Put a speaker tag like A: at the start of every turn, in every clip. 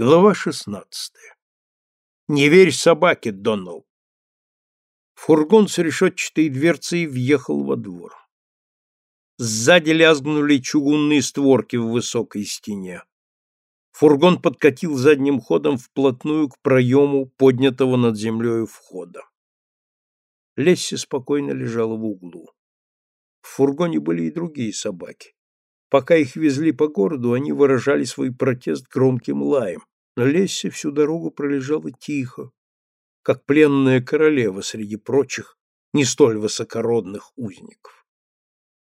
A: Глава шестнадцатая. Не верь собаке, Доннелл. Фургон с решетчатой дверцей въехал во двор. Сзади лязгнули чугунные створки в высокой стене. Фургон подкатил задним ходом вплотную к проему поднятого над землей входа. Лесси спокойно лежала в углу. В фургоне были и другие собаки. Пока их везли по городу, они выражали свой протест громким лаем, но Лесси всю дорогу пролежала тихо, как пленная королева среди прочих, не столь высокородных узников.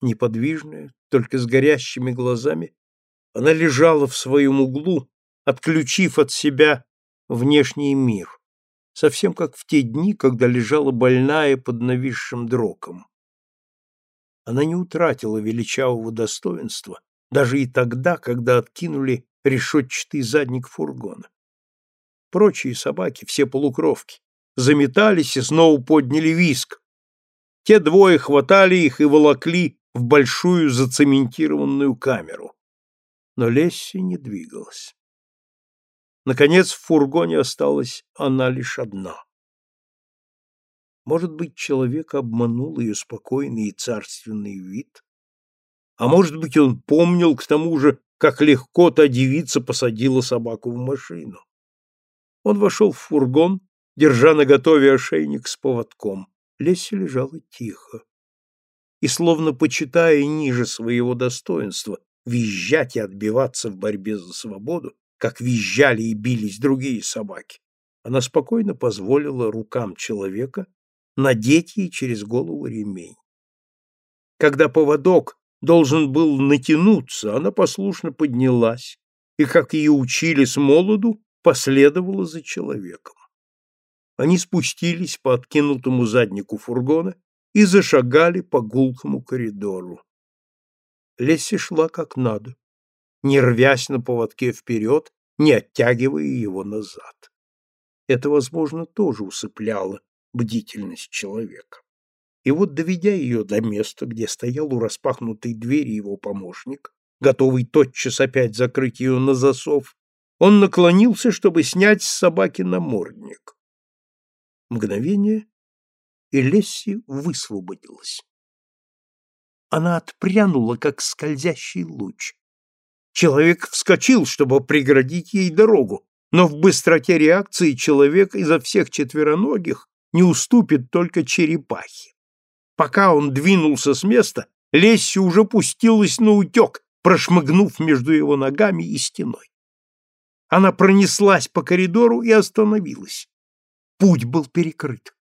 A: Неподвижная, только с горящими глазами, она лежала в своем углу, отключив от себя внешний мир, совсем как в те дни, когда лежала больная под нависшим дроком она не утратила величавого достоинства даже и тогда, когда откинули решетчатый задник фургона. Прочие собаки, все полукровки, заметались и снова подняли виск. Те двое хватали их и волокли в большую зацементированную камеру. Но Лесси не двигалась. Наконец в фургоне осталась она лишь одна. Может быть, человек обманул ее спокойный и царственный вид? А может быть, он помнил к тому же, как легко та девица посадила собаку в машину. Он вошел в фургон, держа наготове ошейник с поводком. Леся лежала тихо. И, словно почитая ниже своего достоинства, визжать и отбиваться в борьбе за свободу, как визжали и бились другие собаки, она спокойно позволила рукам человека надеть ей через голову ремень. Когда поводок должен был натянуться, она послушно поднялась и, как ее учили с молоду, последовала за человеком. Они спустились по откинутому заднику фургона и зашагали по гулкому коридору. Лесси шла как надо, не рвясь на поводке вперед, не оттягивая его назад. Это, возможно, тоже усыпляло бдительность человека. И вот, доведя ее до места, где стоял у распахнутой двери его помощник, готовый тотчас опять закрыть ее на засов, он наклонился, чтобы снять с собаки намордник. Мгновение, и Лесси высвободилась. Она отпрянула, как скользящий луч. Человек вскочил, чтобы преградить ей дорогу, но в быстроте реакции человек изо всех четвероногих не уступит только черепахе. Пока он двинулся с места, Лесси уже пустилась на утек, прошмыгнув между его ногами и стеной. Она пронеслась по коридору и остановилась. Путь был перекрыт.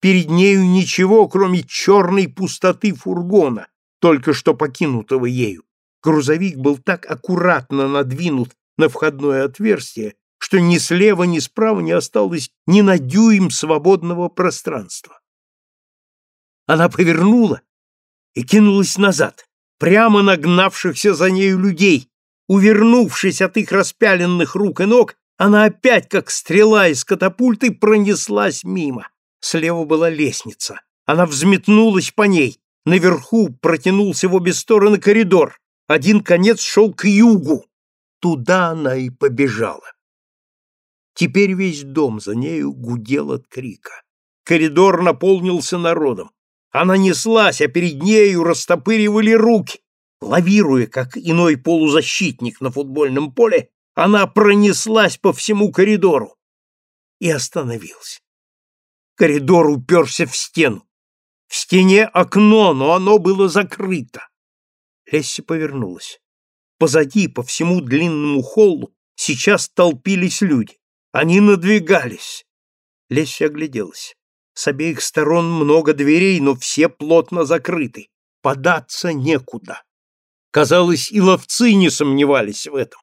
A: Перед нею ничего, кроме черной пустоты фургона, только что покинутого ею. Грузовик был так аккуратно надвинут на входное отверстие, что ни слева, ни справа не осталось ни на дюйм свободного пространства. Она повернула и кинулась назад, прямо нагнавшихся за нею людей. Увернувшись от их распяленных рук и ног, она опять, как стрела из катапульты, пронеслась мимо. Слева была лестница. Она взметнулась по ней. Наверху протянулся в обе стороны коридор. Один конец шел к югу. Туда она и побежала. Теперь весь дом за нею гудел от крика. Коридор наполнился народом. Она неслась, а перед нею растопыривали руки. Лавируя, как иной полузащитник на футбольном поле, она пронеслась по всему коридору и остановилась. Коридор уперся в стену. В стене окно, но оно было закрыто. Лесси повернулась. Позади, по всему длинному холлу, сейчас толпились люди. Они надвигались. Леся огляделась. С обеих сторон много дверей, но все плотно закрыты. Податься некуда. Казалось, и ловцы не сомневались в этом.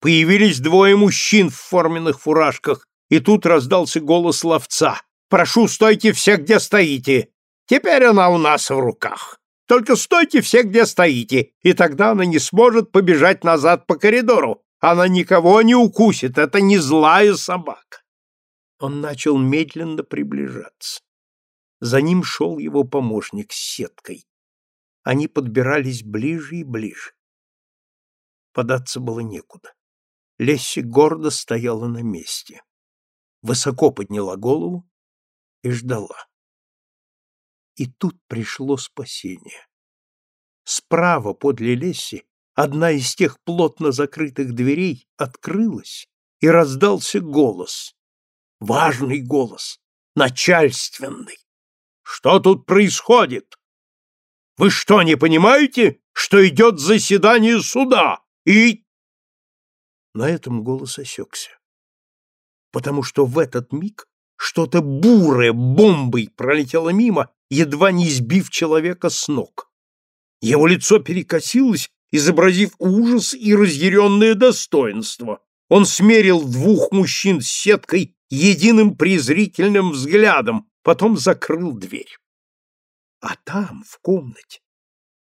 A: Появились двое мужчин в форменных фуражках, и тут раздался голос ловца. «Прошу, стойте все, где стоите! Теперь она у нас в руках. Только стойте все, где стоите, и тогда она не сможет побежать назад по коридору, она никого не укусит, это не злая собака. Он начал медленно приближаться. За ним шел его помощник с сеткой. Они подбирались ближе и ближе. Податься было некуда. Лесси гордо стояла на месте, высоко подняла голову и ждала. И тут пришло спасение. Справа подле Лесси одна из тех плотно закрытых дверей открылась, и раздался голос. Важный голос, начальственный. «Что тут происходит? Вы что, не понимаете, что идет заседание суда? И...» На этом голос осекся, потому что в этот миг что-то бурое бомбой пролетело мимо, едва не сбив человека с ног. Его лицо перекосилось, изобразив ужас и разъяренное достоинство. Он смерил двух мужчин с сеткой единым презрительным взглядом, потом закрыл дверь. А там, в комнате,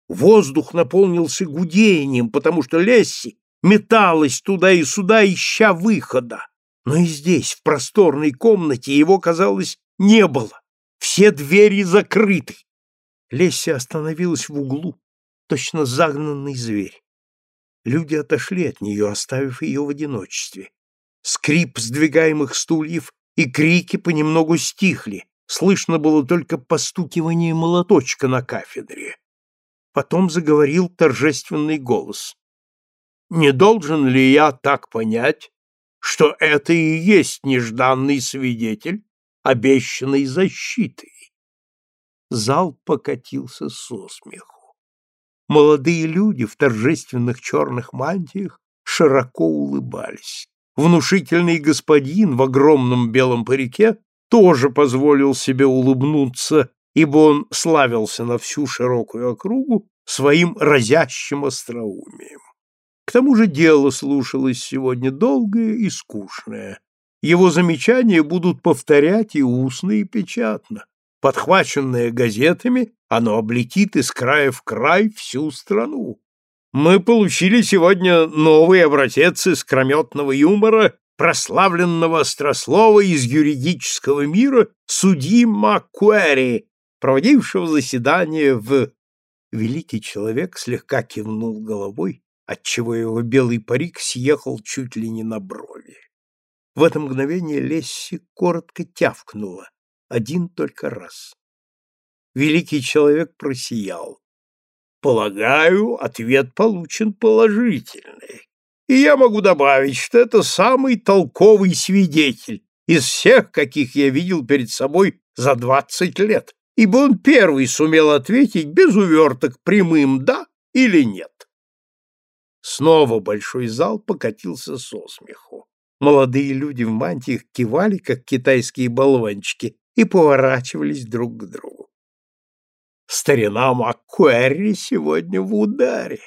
A: воздух наполнился гудением, потому что Лесси металась туда и сюда, ища выхода. Но и здесь, в просторной комнате, его, казалось, не было. Все двери закрыты. Лесси остановилась в углу, точно загнанный зверь. Люди отошли от нее, оставив ее в одиночестве. Скрип сдвигаемых стульев и крики понемногу стихли, слышно было только постукивание молоточка на кафедре. Потом заговорил торжественный голос. «Не должен ли я так понять, что это и есть нежданный свидетель обещанной защиты?» Зал покатился со смеху. Молодые люди в торжественных черных мантиях широко улыбались. Внушительный господин в огромном белом парике тоже позволил себе улыбнуться, ибо он славился на всю широкую округу своим разящим остроумием. К тому же дело слушалось сегодня долгое и скучное. Его замечания будут повторять и устно, и печатно. Подхваченное газетами, оно облетит из края в край всю страну. Мы получили сегодня новый образец искрометного юмора прославленного острослова из юридического мира судьи Маккуэри, проводившего заседание в... Великий человек слегка кивнул головой, отчего его белый парик съехал чуть ли не на брови. В это мгновение Лесси коротко тявкнула, один только раз. Великий человек просиял. Полагаю, ответ получен положительный. И я могу добавить, что это самый толковый свидетель из всех, каких я видел перед собой за двадцать лет, ибо он первый сумел ответить без уверток прямым «да» или «нет». Снова большой зал покатился со смеху. Молодые люди в мантиях кивали, как китайские болванчики, и поворачивались друг к другу. Старина Маккуэри сегодня в ударе.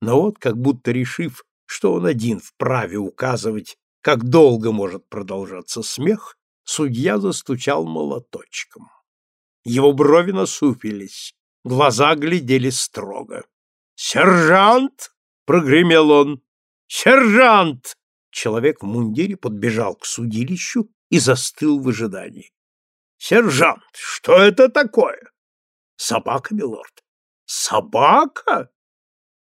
A: Но вот, как будто решив, что он один вправе указывать, как долго может продолжаться смех, судья застучал молоточком. Его брови насупились, глаза глядели строго. «Сержант!» — прогремел он. «Сержант!» Человек в мундире подбежал к судилищу и застыл в ожидании. «Сержант, что это такое?» «Собака, милорд». «Собака?»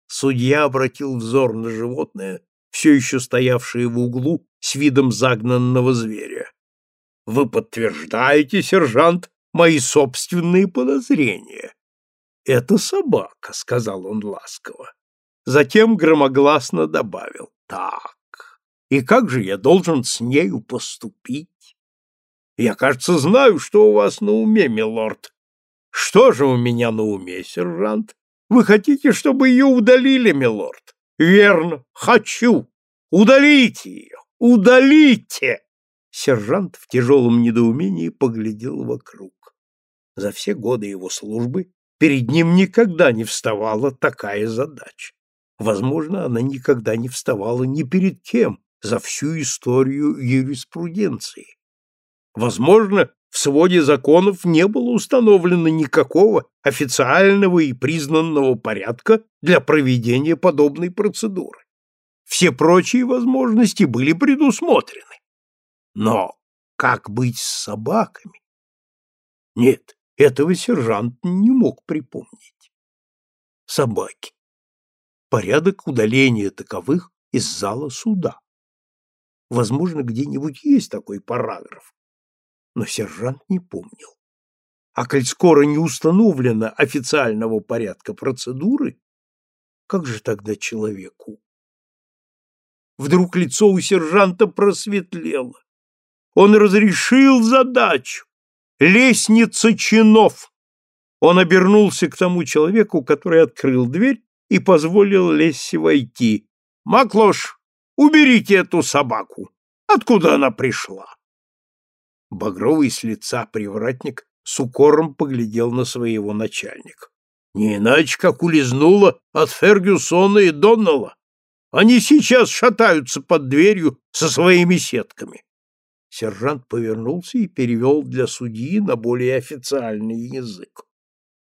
A: Судья обратил взор на животное, все еще стоявшее в углу с видом загнанного зверя. «Вы подтверждаете, сержант, мои собственные подозрения?» «Это собака», — сказал он ласково. Затем громогласно добавил. «Так, и как же я должен с нею поступить? Я, кажется, знаю, что у вас на уме, милорд. Что же у меня на уме, сержант? Вы хотите, чтобы ее удалили, милорд? Верно, хочу. Удалите ее, удалите! Сержант в тяжелом недоумении поглядел вокруг. За все годы его службы перед ним никогда не вставала такая задача. Возможно, она никогда не вставала ни перед кем, за всю историю юриспруденции. Возможно, в своде законов не было установлено никакого официального и признанного порядка для проведения подобной процедуры. Все прочие возможности были предусмотрены. Но как быть с собаками? Нет, этого сержант не мог припомнить. Собаки. Порядок удаления таковых из зала суда. Возможно, где-нибудь есть такой параграф, но сержант не помнил. А коль скоро не установлено официального порядка процедуры, как же тогда человеку? Вдруг лицо у сержанта просветлело. Он разрешил задачу. Лестница чинов. Он обернулся к тому человеку, который открыл дверь и позволил Лессе войти. «Маклош, уберите эту собаку! Откуда она пришла?» Багровый с лица привратник с укором поглядел на своего начальника. Не иначе, как улизнула от Фергюсона и Доннелла. Они сейчас шатаются под дверью со своими сетками. Сержант повернулся и перевел для судьи на более официальный язык.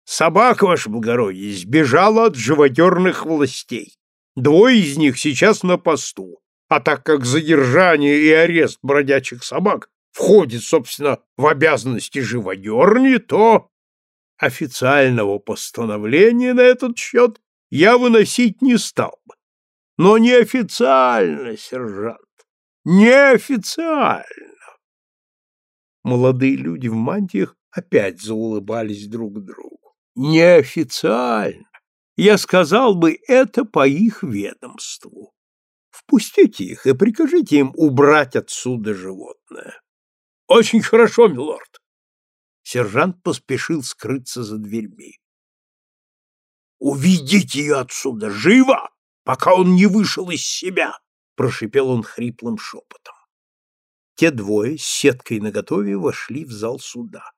A: Собака, ваше благородие, сбежала от живодерных властей. Двое из них сейчас на посту. А так как задержание и арест бродячих собак входит, собственно, в обязанности живодерни, то официального постановления на этот счет я выносить не стал бы. Но неофициально, сержант, неофициально. Молодые люди в мантиях опять заулыбались друг другу. Неофициально. Я сказал бы, это по их ведомству. Впустите их и прикажите им убрать отсюда животное. Очень хорошо, милорд. Сержант поспешил скрыться за дверьми. Уведите ее отсюда живо, пока он не вышел из себя, прошипел он хриплым шепотом. Те двое с сеткой наготове вошли в зал суда.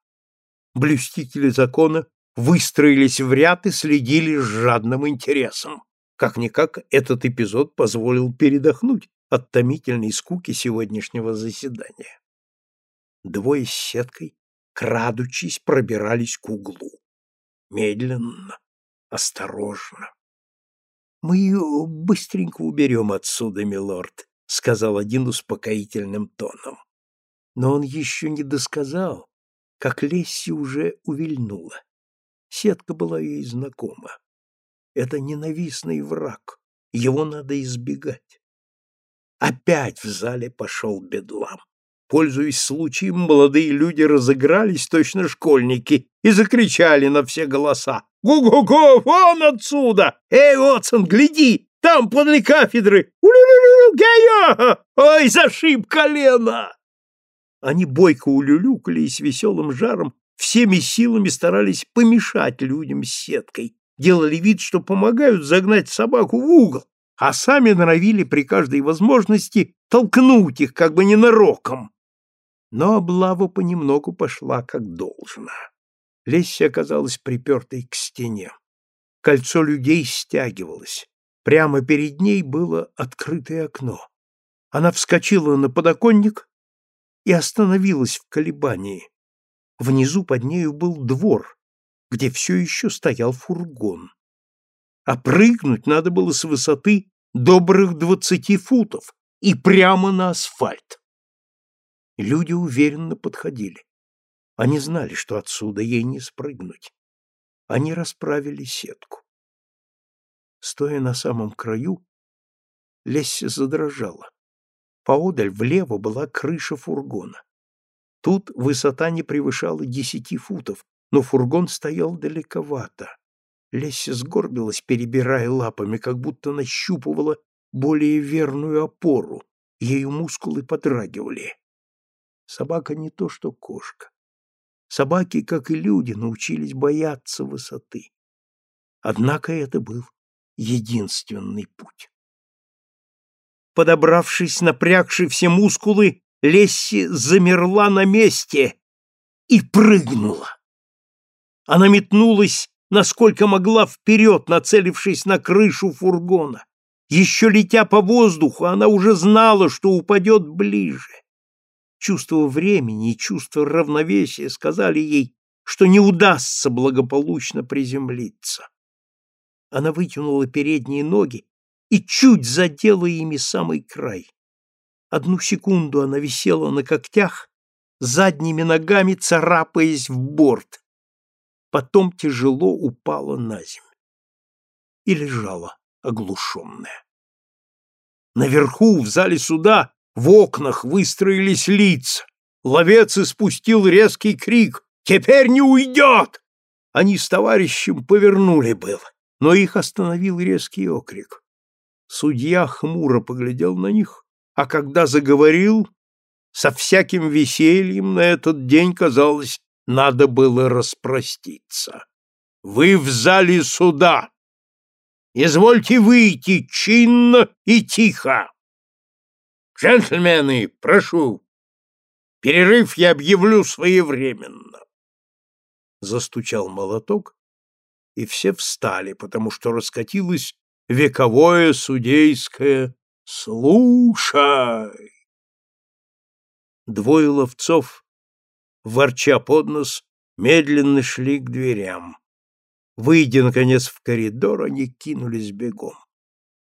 A: Блюстители закона выстроились в ряд и следили с жадным интересом. Как-никак этот эпизод позволил передохнуть от томительной скуки сегодняшнего заседания. Двое с сеткой, крадучись, пробирались к углу. Медленно, осторожно. — Мы ее быстренько уберем отсюда, милорд, — сказал один успокоительным тоном. Но он еще не досказал, как Лесси уже увильнула. Сетка была ей знакома. Это ненавистный враг, его надо избегать. Опять в зале пошел бедлам. Пользуясь случаем, молодые люди разыгрались, точно школьники, и закричали на все голоса. «Гу-гу-гу! Вон отсюда! Эй, Отсон, гляди! Там, подле кафедры! Улю-лю-лю! Ой, зашиб колено!» Они бойко улюлюкали и с веселым жаром всеми силами старались помешать людям с сеткой, делали вид, что помогают загнать собаку в угол, а сами норовили при каждой возможности толкнуть их как бы ненароком. Но облава понемногу пошла как должно. Лесси оказалась припертой к стене. Кольцо людей стягивалось. Прямо перед ней было открытое окно. Она вскочила на подоконник и остановилась в колебании. Внизу под нею был двор, где все еще стоял фургон. А прыгнуть надо было с высоты добрых двадцати футов и прямо на асфальт. Люди уверенно подходили. Они знали, что отсюда ей не спрыгнуть. Они расправили сетку. Стоя на самом краю, Лесси задрожала. Поодаль влево была крыша фургона. Тут высота не превышала десяти футов, но фургон стоял далековато. Лесси сгорбилась, перебирая лапами, как будто нащупывала более верную опору. Ею мускулы подрагивали. Собака не то, что кошка. Собаки, как и люди, научились бояться высоты. Однако это был единственный путь. Подобравшись, напрягши все мускулы, Лесси замерла на месте и прыгнула. Она метнулась, насколько могла, вперед, нацелившись на крышу фургона. Еще летя по воздуху, она уже знала, что упадет ближе. Чувство времени и чувство равновесия сказали ей, что не удастся благополучно приземлиться. Она вытянула передние ноги и чуть задела ими самый край. Одну секунду она висела на когтях, задними ногами царапаясь в борт. Потом тяжело упала на землю и лежала оглушенная. Наверху, в зале суда, в окнах выстроились лица. Ловец испустил резкий крик «Теперь не уйдет!» Они с товарищем повернули было, но их остановил резкий окрик. Судья хмуро поглядел на них, а когда заговорил, со всяким весельем на этот день, казалось, надо было распроститься. «Вы в зале суда! Извольте выйти чинно и тихо! Джентльмены, прошу, перерыв я объявлю своевременно!» Застучал молоток, и все встали, потому что раскатилось вековое судейское «Слушай!». Двое ловцов, ворча под нос, медленно шли к дверям. Выйдя, наконец, в коридор, они кинулись бегом.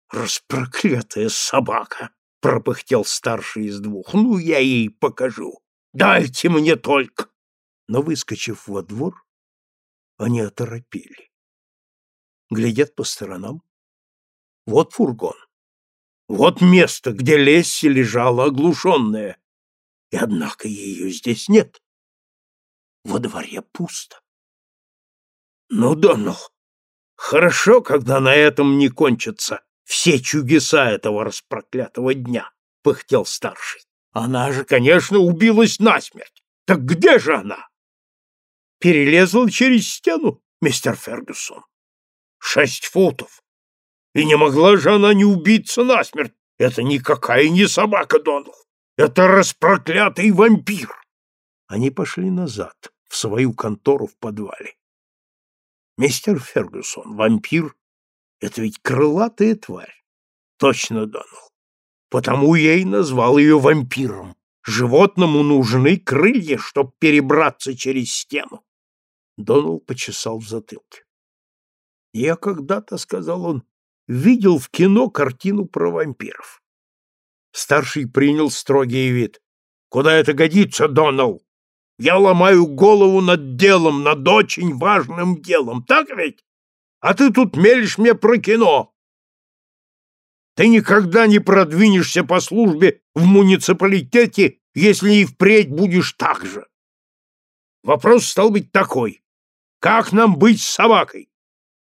A: «Распроклятая собака!» — пропыхтел старший из двух. «Ну, я ей покажу! Дайте мне только!» Но, выскочив во двор, они оторопели. Глядят по сторонам. Вот фургон. Вот место, где Лесси лежала оглушенная. И однако ее здесь нет. Во дворе пусто. Ну, Донал, хорошо, когда на этом не кончатся все чудеса этого распроклятого дня, — пыхтел старший. Она же, конечно, убилась насмерть. Так где же она? Перелезла через стену, мистер Фергюсон. Шесть футов. И не могла же она не убиться насмерть. Это никакая не собака, Донал. Это распроклятый вампир. Они пошли назад, в свою контору в подвале. Мистер Фергюсон, вампир — это ведь крылатая тварь. Точно, Донал. Потому я и назвал ее вампиром. Животному нужны крылья, чтобы перебраться через стену. Донал почесал в затылке. Я когда-то, — сказал он, — видел в кино картину про вампиров. Старший принял строгий вид. Куда это годится, Донал? Я ломаю голову над делом, над очень важным делом, так ведь? А ты тут мелешь мне про кино. Ты никогда не продвинешься по службе в муниципалитете, если и впредь будешь так же. Вопрос стал быть такой. Как нам быть с собакой?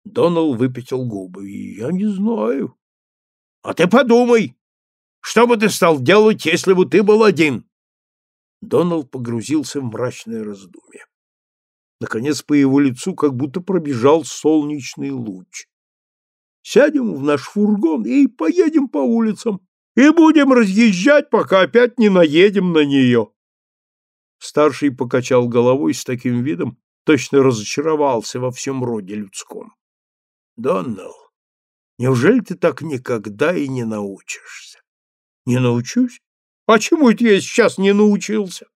A: Донал выпятил губы. Я не знаю. А ты подумай. Что бы ты стал делать, если бы ты был один? Донал погрузился в мрачное раздумье. Наконец по его лицу как будто пробежал солнечный луч. «Сядем в наш фургон и поедем по улицам, и будем разъезжать, пока опять не наедем на нее». Старший покачал головой с таким видом, точно разочаровался во всем роде людском. «Доннелл, неужели ты так никогда и не научишься?» «Не научусь? Почему это я сейчас не научился?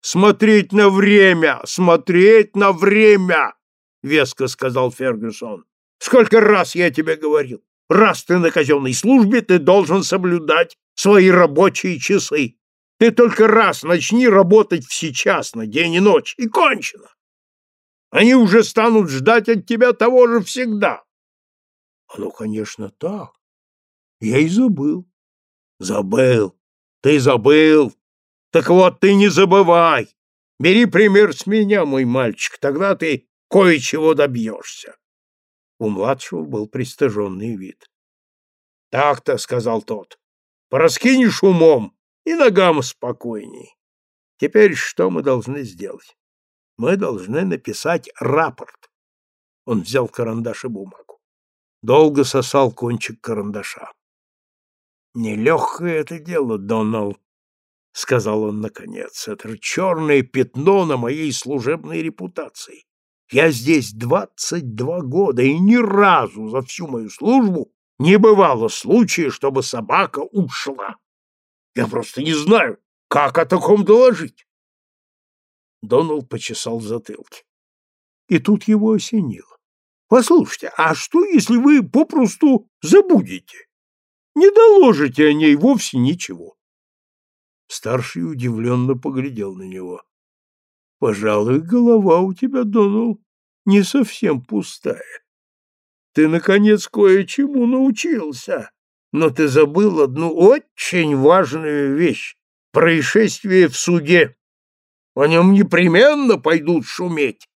A: Смотреть на время, смотреть на время, веско сказал Фергюсон. Сколько раз я тебе говорил, раз ты на казенной службе, ты должен соблюдать свои рабочие часы. Ты только раз начни работать всечасно, день и ночь, и кончено. Они уже станут ждать от тебя того же всегда. Ну, конечно, так. Я и забыл. Забыл. Ты забыл? Так вот, ты не забывай. Бери пример с меня, мой мальчик, тогда ты кое-чего добьешься. У младшего был пристыженный вид. Так-то, — сказал тот, — пораскинешь умом и ногам спокойней. Теперь что мы должны сделать? Мы должны написать рапорт. Он взял карандаш и бумагу. Долго сосал кончик карандаша. Нелегкое это дело, Донал, — сказал он наконец. Это черное пятно на моей служебной репутации. Я здесь двадцать два года, и ни разу за всю мою службу не бывало случая, чтобы собака ушла. Я просто не знаю, как о таком доложить. Донал почесал в затылке. И тут его осенило. Послушайте, а что, если вы попросту забудете? Не доложите о ней вовсе ничего. Старший удивленно поглядел на него. — Пожалуй, голова у тебя, Донал, не совсем пустая. Ты, наконец, кое-чему научился. Но ты забыл одну очень важную вещь — происшествие в суде. О нем непременно пойдут шуметь.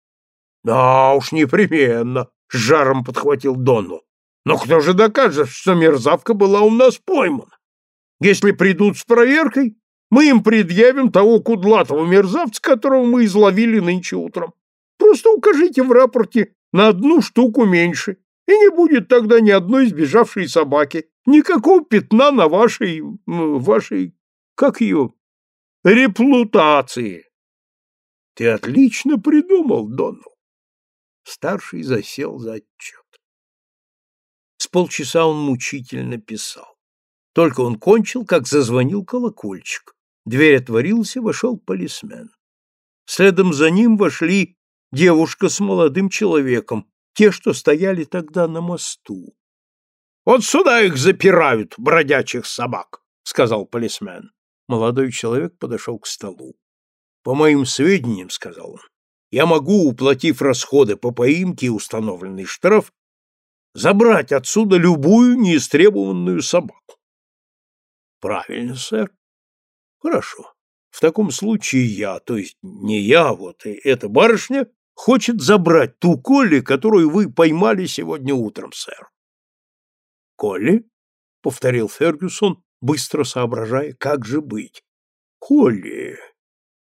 A: Да уж, непременно, — с жаром подхватил Донну. Но кто же докажет, что мерзавка была у нас поймана? Если придут с проверкой, мы им предъявим того кудлатого мерзавца, которого мы изловили нынче утром. Просто укажите в рапорте на одну штуку меньше, и не будет тогда ни одной сбежавшей собаки, никакого пятна на вашей... вашей... как ее... реплутации. Ты отлично придумал, Донну. Старший засел за отчет. С полчаса он мучительно писал. Только он кончил, как зазвонил колокольчик. Дверь отворилась, и вошел полисмен. Следом за ним вошли девушка с молодым человеком, те, что стояли тогда на мосту. — Вот сюда их запирают, бродячих собак, — сказал полисмен. Молодой человек подошел к столу. — По моим сведениям, — сказал он, — я могу, уплатив расходы по поимке и установленный штраф, забрать отсюда любую неистребованную собаку. — Правильно, сэр. Хорошо. В таком случае я, то есть не я, вот и эта барышня, хочет забрать ту Колли, которую вы поймали сегодня утром, сэр. Колли? — повторил Фергюсон, быстро соображая, как же быть. Колли.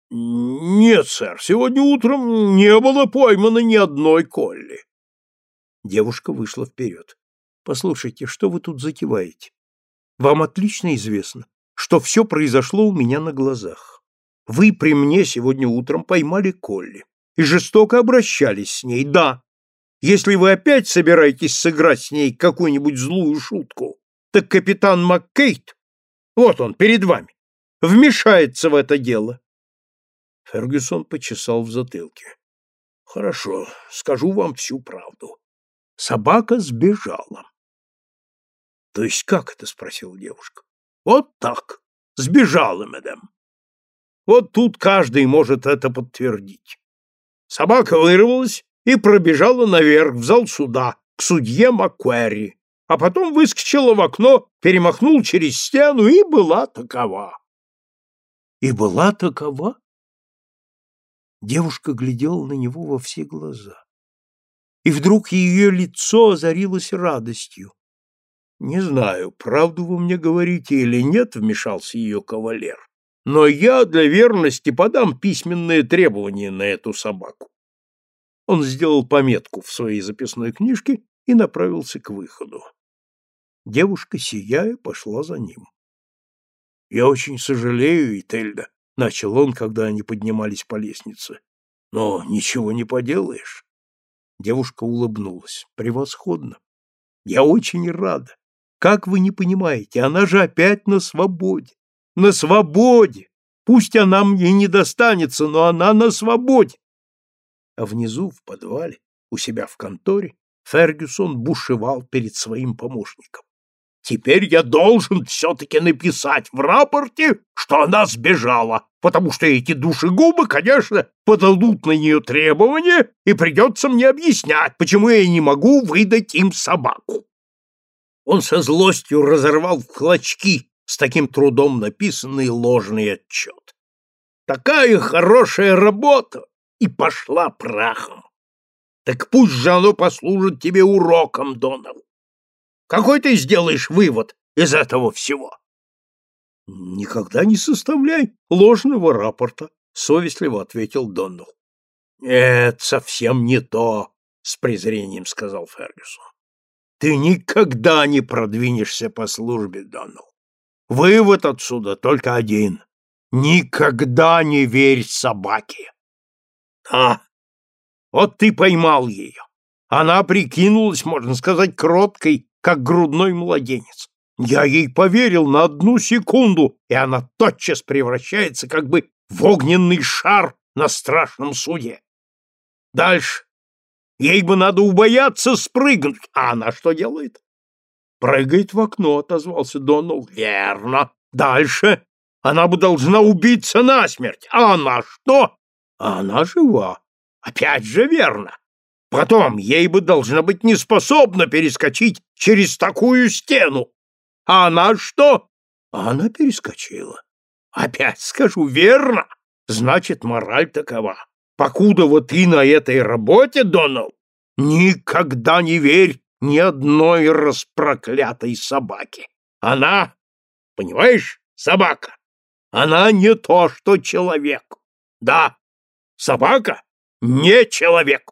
A: Нет, сэр, сегодня утром не было поймано ни одной Колли. Девушка вышла вперед. Послушайте, что вы тут затеваете? Вам отлично известно, что все произошло у меня на глазах. Вы при мне сегодня утром поймали Колли и жестоко обращались с ней, да. Если вы опять собираетесь сыграть с ней какую-нибудь злую шутку, так капитан Маккейт, вот он, перед вами, вмешается в это дело. Фергюсон почесал в затылке. Хорошо, скажу вам всю правду. Собака сбежала. То есть как это, спросила девушка. Вот так. Сбежала, мадам. Вот тут каждый может это подтвердить. Собака вырвалась и пробежала наверх в зал суда к судье Маккуэри, а потом выскочила в окно, перемахнул через стену и была такова. И была такова? Девушка глядела на него во все глаза. И вдруг ее лицо озарилось радостью. «Не знаю, правду вы мне говорите или нет», — вмешался ее кавалер. «Но я для верности подам письменное требование на эту собаку». Он сделал пометку в своей записной книжке и направился к выходу. Девушка, сияя, пошла за ним. «Я очень сожалею, Ительда», — начал он, когда они поднимались по лестнице. «Но ничего не поделаешь». Девушка улыбнулась. «Превосходно. Я очень рада. Как вы не понимаете, она же опять на свободе. На свободе! Пусть она мне не достанется, но она на свободе. А внизу, в подвале, у себя в конторе, Фергюсон бушевал перед своим помощником. Теперь я должен все-таки написать в рапорте, что она сбежала, потому что эти душегубы, конечно, подадут на нее требования, и придется мне объяснять, почему я не могу выдать им собаку. Он со злостью разорвал в клочки с таким трудом написанный ложный отчет. Такая хорошая работа и пошла прахом. Так пусть же оно послужит тебе уроком, Донал. Какой ты сделаешь вывод из этого всего? Никогда не составляй ложного рапорта, совестливо ответил Доннелл. Это совсем не то, с презрением сказал Фергюсон. Ты никогда не продвинешься по службе, Донал. Вывод отсюда только один. Никогда не верь собаке. А, вот ты поймал ее. Она прикинулась, можно сказать, кроткой, как грудной младенец. Я ей поверил на одну секунду, и она тотчас превращается как бы в огненный шар на страшном суде. Дальше Ей бы надо убояться спрыгнуть. А она что делает? Прыгает в окно, отозвался Донал. Верно. Дальше. Она бы должна убиться насмерть. А она что? А она жива. Опять же верно. Потом ей бы должна быть неспособна перескочить через такую стену. А она что? А она перескочила. Опять скажу, верно? Значит, мораль такова. Покуда вот ты на этой работе, Донал, никогда не верь ни одной распроклятой собаке. Она, понимаешь, собака, она не то, что человек. Да, собака не человек.